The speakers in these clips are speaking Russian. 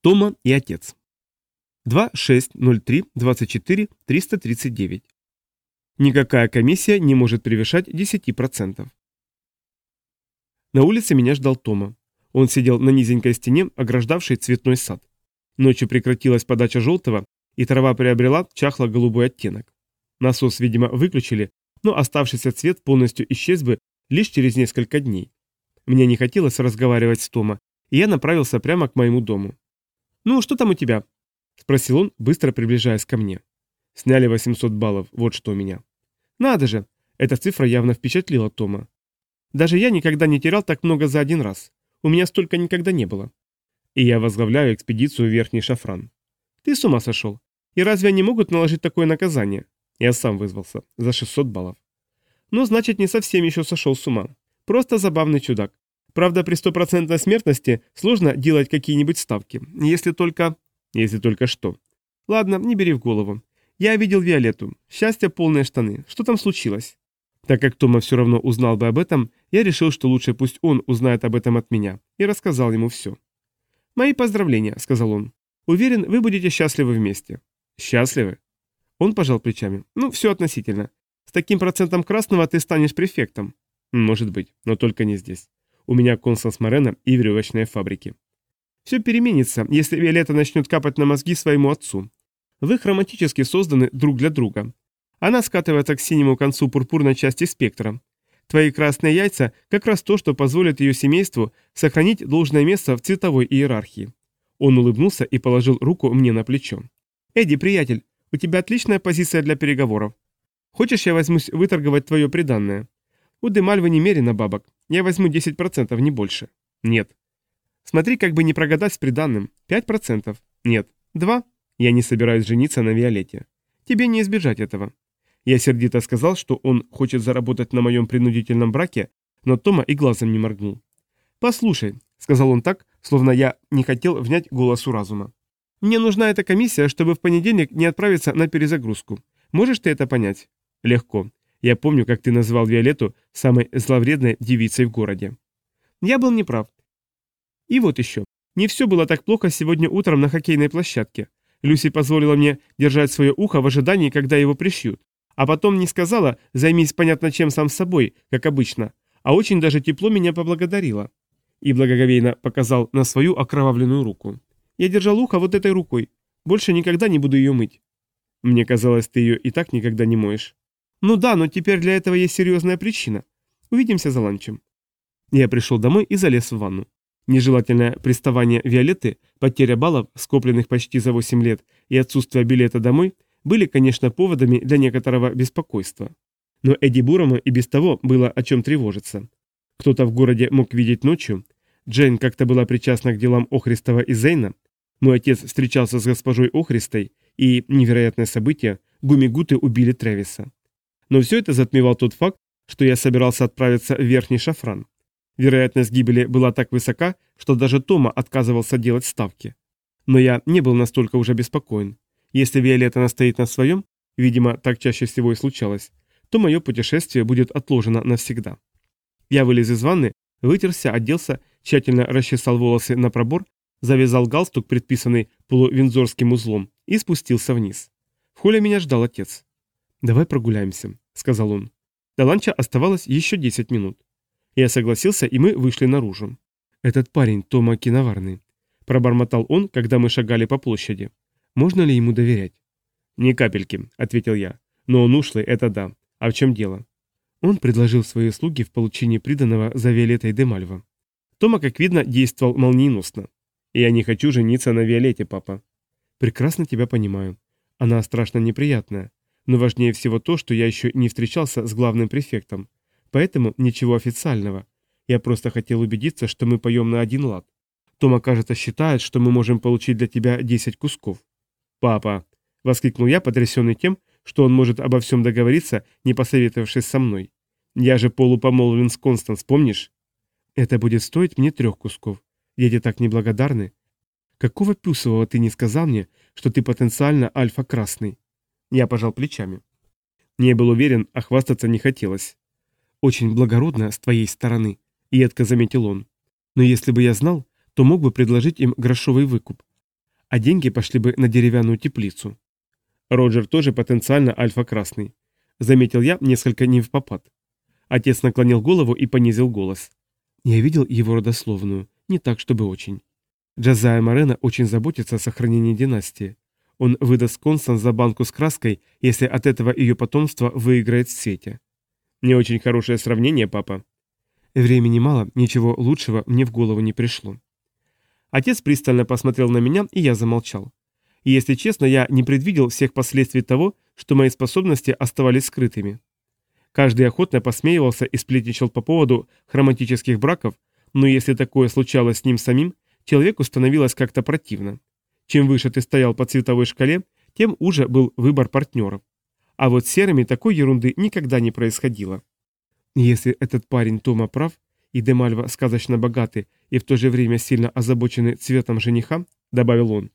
Тома и отец. 2.6.03.24.339. Никакая комиссия не может превышать 10%. На улице меня ждал Тома. Он сидел на низенькой стене, ограждавшей цветной сад. Ночью прекратилась подача желтого, и трава приобрела чахло-голубой оттенок. Насос, видимо, выключили, но оставшийся цвет полностью исчез бы лишь через несколько дней. Мне не хотелось разговаривать с Тома, и я направился прямо к моему дому. «Ну, что там у тебя?» – спросил он, быстро приближаясь ко мне. Сняли 800 баллов, вот что у меня. «Надо же!» Эта цифра явно впечатлила Тома. «Даже я никогда не терял так много за один раз. У меня столько никогда не было. И я возглавляю экспедицию в Верхний Шафран. Ты с ума сошел? И разве они могут наложить такое наказание? Я сам вызвался. За 600 баллов. Ну, значит, не совсем еще сошел с ума. Просто забавный чудак. Правда, при стопроцентной смертности сложно делать какие-нибудь ставки, если только... Если только что. Ладно, не бери в голову. Я видел Виолетту. Счастье полные штаны. Что там случилось? Так как Тома все равно узнал бы об этом, я решил, что лучше пусть он узнает об этом от меня, и рассказал ему все. «Мои поздравления», — сказал он. «Уверен, вы будете счастливы вместе». «Счастливы?» Он пожал плечами. «Ну, все относительно. С таким процентом красного ты станешь префектом». «Может быть, но только не здесь. У меня Констанс Морена и веревочные фабрики. Все переменится, если Виолетта начнет капать на мозги своему отцу. Вы романтически созданы друг для друга. Она скатывается к синему концу пурпурной части спектра. Твои красные яйца – как раз то, что позволит ее семейству сохранить должное место в цветовой иерархии. Он улыбнулся и положил руку мне на плечо. «Эдди, приятель, у тебя отличная позиция для переговоров. Хочешь, я возьмусь выторговать твое приданное? У Демальвы немерено бабок. Я возьму 10%, не больше. Нет. Смотри, как бы не прогадать с приданным. 5%. Нет. 2. Я не собираюсь жениться на Виолетте. Тебе не избежать этого. Я сердито сказал, что он хочет заработать на моем принудительном браке, но Тома и глазом не моргнул. «Послушай», — сказал он так, словно я не хотел внять голосу разума. «Мне нужна эта комиссия, чтобы в понедельник не отправиться на перезагрузку. Можешь ты это понять?» «Легко. Я помню, как ты назвал Виолетту самой зловредной девицей в городе. Я был неправ. И вот еще. Не все было так плохо сегодня утром на хоккейной площадке. Люси позволила мне держать свое ухо в ожидании, когда его пришьют. А потом не сказала «займись понятно чем сам собой», как обычно, а очень даже тепло меня поблагодарила. И благоговейно показал на свою окровавленную руку. Я держал ухо вот этой рукой. Больше никогда не буду ее мыть. Мне казалось, ты ее и так никогда не моешь. Ну да, но теперь для этого есть серьезная причина. Увидимся за ланчем. Я пришел домой и залез в ванну. Нежелательное приставание Виолетты, потеря баллов, скопленных почти за 8 лет, и отсутствие билета домой были, конечно, поводами для некоторого беспокойства. Но Эдди Бурому и без того было о чем тревожиться. Кто-то в городе мог видеть ночью, Джейн как-то была причастна к делам Охристова и Зейна, мой отец встречался с госпожой Охристой, и, невероятное событие, гумигуты убили Тревиса. Но все это затмевал тот факт, что я собирался отправиться в Верхний Шафран. Вероятность гибели была так высока, что даже Тома отказывался делать ставки. Но я не был настолько уже беспокоен. Если Виолетта настоит на своем, видимо, так чаще всего и случалось, то мое путешествие будет отложено навсегда. Я вылез из ванны, вытерся, оделся, тщательно расчесал волосы на пробор, завязал галстук, предписанный полувинзорским узлом, и спустился вниз. В холле меня ждал отец. «Давай прогуляемся», — сказал он. До ланча оставалось еще 10 минут. Я согласился, и мы вышли наружу. «Этот парень Тома Киноварный», — пробормотал он, когда мы шагали по площади. «Можно ли ему доверять?» «Ни капельки», — ответил я. «Но он ушлый, это да. А в чем дело?» Он предложил свои услуги в получении приданного за Виолеттой де Мальва. Тома, как видно, действовал молниеносно. «Я не хочу жениться на Виолетте, папа». «Прекрасно тебя понимаю. Она страшно неприятная. Но важнее всего то, что я еще не встречался с главным префектом. Поэтому ничего официального. Я просто хотел убедиться, что мы поем на один лад. Тома, кажется, считает, что мы можем получить для тебя 10 кусков. «Папа!» — воскликнул я, потрясенный тем, что он может обо всем договориться, не посоветовавшись со мной. «Я же полупомолвлен с Констанс, помнишь?» «Это будет стоить мне трех кусков. Дети так неблагодарны. Какого пюсового ты не сказал мне, что ты потенциально альфа-красный?» Я пожал плечами. Не был уверен, а хвастаться не хотелось. «Очень благородно с твоей стороны», — едко заметил он. «Но если бы я знал, то мог бы предложить им грошовый выкуп. а деньги пошли бы на деревянную теплицу. Роджер тоже потенциально альфа-красный. Заметил я несколько не в попад. Отец наклонил голову и понизил голос. Я видел его родословную, не так, чтобы очень. Джазая Морена очень заботится о сохранении династии. Он выдаст Констанс за банку с краской, если от этого ее потомство выиграет в свете. Не очень хорошее сравнение, папа. Времени мало, ничего лучшего мне в голову не пришло. Отец пристально посмотрел на меня, и я замолчал. И если честно, я не предвидел всех последствий того, что мои способности оставались скрытыми. Каждый охотно посмеивался и сплетничал по поводу хроматических браков, но если такое случалось с ним самим, человеку становилось как-то противно. Чем выше ты стоял по цветовой шкале, тем уже был выбор партнеров. А вот с серыми такой ерунды никогда не происходило. Если этот парень Тома прав, и Демальва сказочно богаты и в то же время сильно озабочены цветом жениха, добавил он,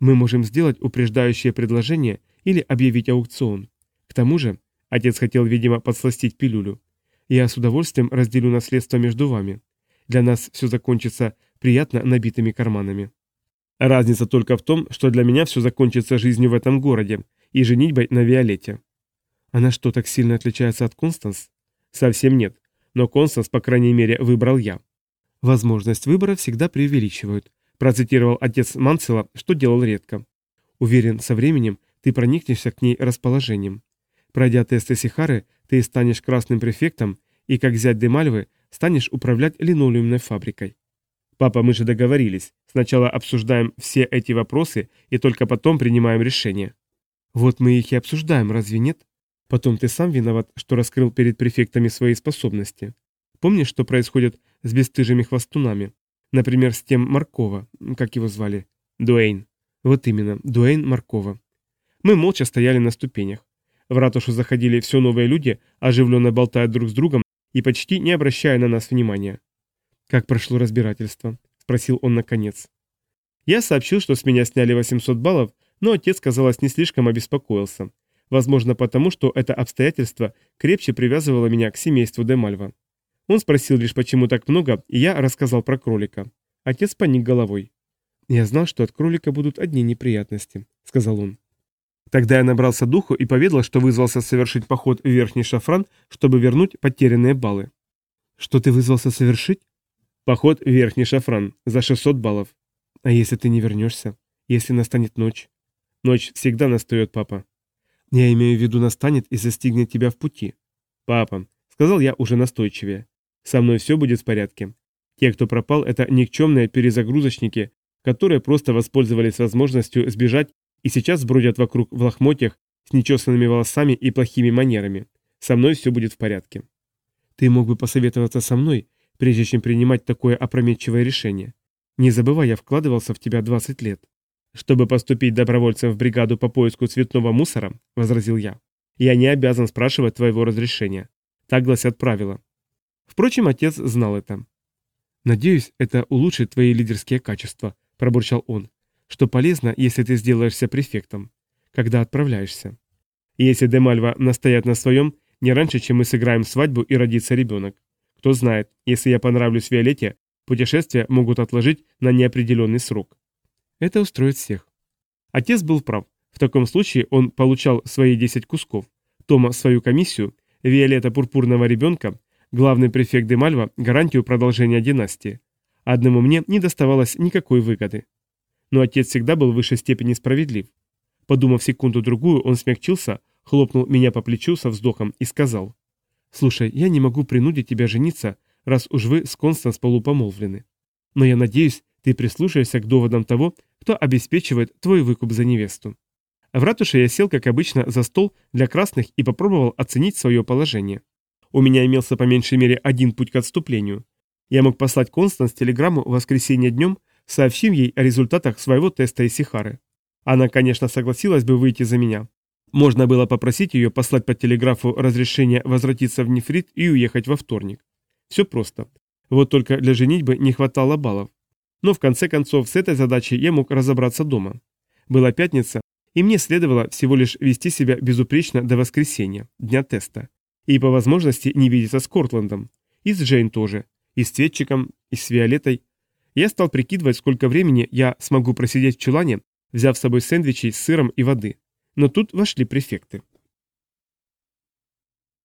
мы можем сделать упреждающее предложение или объявить аукцион. К тому же, отец хотел, видимо, подсластить пилюлю. Я с удовольствием разделю наследство между вами. Для нас все закончится приятно набитыми карманами. Разница только в том, что для меня все закончится жизнью в этом городе и женитьбой на Виолетте. Она что, так сильно отличается от Констанс? Совсем нет, но Констанс, по крайней мере, выбрал я. Возможность выбора всегда преувеличивают, процитировал отец Манцела, что делал редко. Уверен, со временем ты проникнешься к ней расположением. Пройдя тесты Сихары, ты станешь красным префектом и, как зять Демальвы, станешь управлять линолеумной фабрикой. Папа, мы же договорились. Сначала обсуждаем все эти вопросы и только потом принимаем решение. Вот мы их и обсуждаем, разве нет? Потом ты сам виноват, что раскрыл перед префектами свои способности. Помнишь, что происходит с бесстыжими хвостунами? Например, с тем Маркова, как его звали? Дуэйн. Вот именно, Дуэйн Маркова. Мы молча стояли на ступенях. В ратушу заходили все новые люди, оживленно болтая друг с другом и почти не обращая на нас внимания. «Как прошло разбирательство?» – спросил он наконец. Я сообщил, что с меня сняли 800 баллов, но отец, казалось, не слишком обеспокоился. Возможно, потому что это обстоятельство крепче привязывало меня к семейству Демальва. Он спросил лишь, почему так много, и я рассказал про кролика. Отец поник головой. «Я знал, что от кролика будут одни неприятности», — сказал он. Тогда я набрался духу и поведал, что вызвался совершить поход в Верхний Шафран, чтобы вернуть потерянные баллы. «Что ты вызвался совершить?» «Поход в Верхний Шафран за 600 баллов». «А если ты не вернешься? Если настанет ночь?» «Ночь всегда настает, папа». «Я имею в виду, настанет и застигнет тебя в пути». «Папа», — сказал я уже настойчивее, — «со мной все будет в порядке. Те, кто пропал, это никчемные перезагрузочники, которые просто воспользовались возможностью сбежать и сейчас бродят вокруг в лохмотьях с нечесанными волосами и плохими манерами. Со мной все будет в порядке. Ты мог бы посоветоваться со мной, прежде чем принимать такое опрометчивое решение. Не забывай, я вкладывался в тебя 20 лет. Чтобы поступить добровольцем в бригаду по поиску цветного мусора, возразил я, я не обязан спрашивать твоего разрешения. Так гласят правила. Впрочем, отец знал это. Надеюсь, это улучшит твои лидерские качества, пробурчал он что полезно, если ты сделаешься префектом, когда отправляешься. если Демальва настоят на своем, не раньше, чем мы сыграем свадьбу и родится ребенок. Кто знает, если я понравлюсь Виолетте, путешествия могут отложить на неопределенный срок. Это устроит всех. Отец был прав. В таком случае он получал свои 10 кусков, Тома свою комиссию, Виолетта пурпурного ребенка, главный префект Демальва гарантию продолжения династии. Одному мне не доставалось никакой выгоды но отец всегда был в высшей степени справедлив. Подумав секунду-другую, он смягчился, хлопнул меня по плечу со вздохом и сказал, «Слушай, я не могу принудить тебя жениться, раз уж вы с Констанс полупомолвлены. Но я надеюсь, ты прислушаешься к доводам того, кто обеспечивает твой выкуп за невесту». В ратуше я сел, как обычно, за стол для красных и попробовал оценить свое положение. У меня имелся по меньшей мере один путь к отступлению. Я мог послать Констанс телеграмму в воскресенье днем, сообщим ей о результатах своего теста Исихары. Она, конечно, согласилась бы выйти за меня. Можно было попросить ее послать по телеграфу разрешение возвратиться в Нефрит и уехать во вторник. Все просто. Вот только для женитьбы не хватало баллов. Но в конце концов с этой задачей я мог разобраться дома. Была пятница, и мне следовало всего лишь вести себя безупречно до воскресенья, дня теста. И по возможности не видеться с Кортландом. И с Джейн тоже. И с Цветчиком, и с Виолеттой, я стал прикидывать, сколько времени я смогу просидеть в чулане, взяв с собой сэндвичи с сыром и воды. Но тут вошли префекты.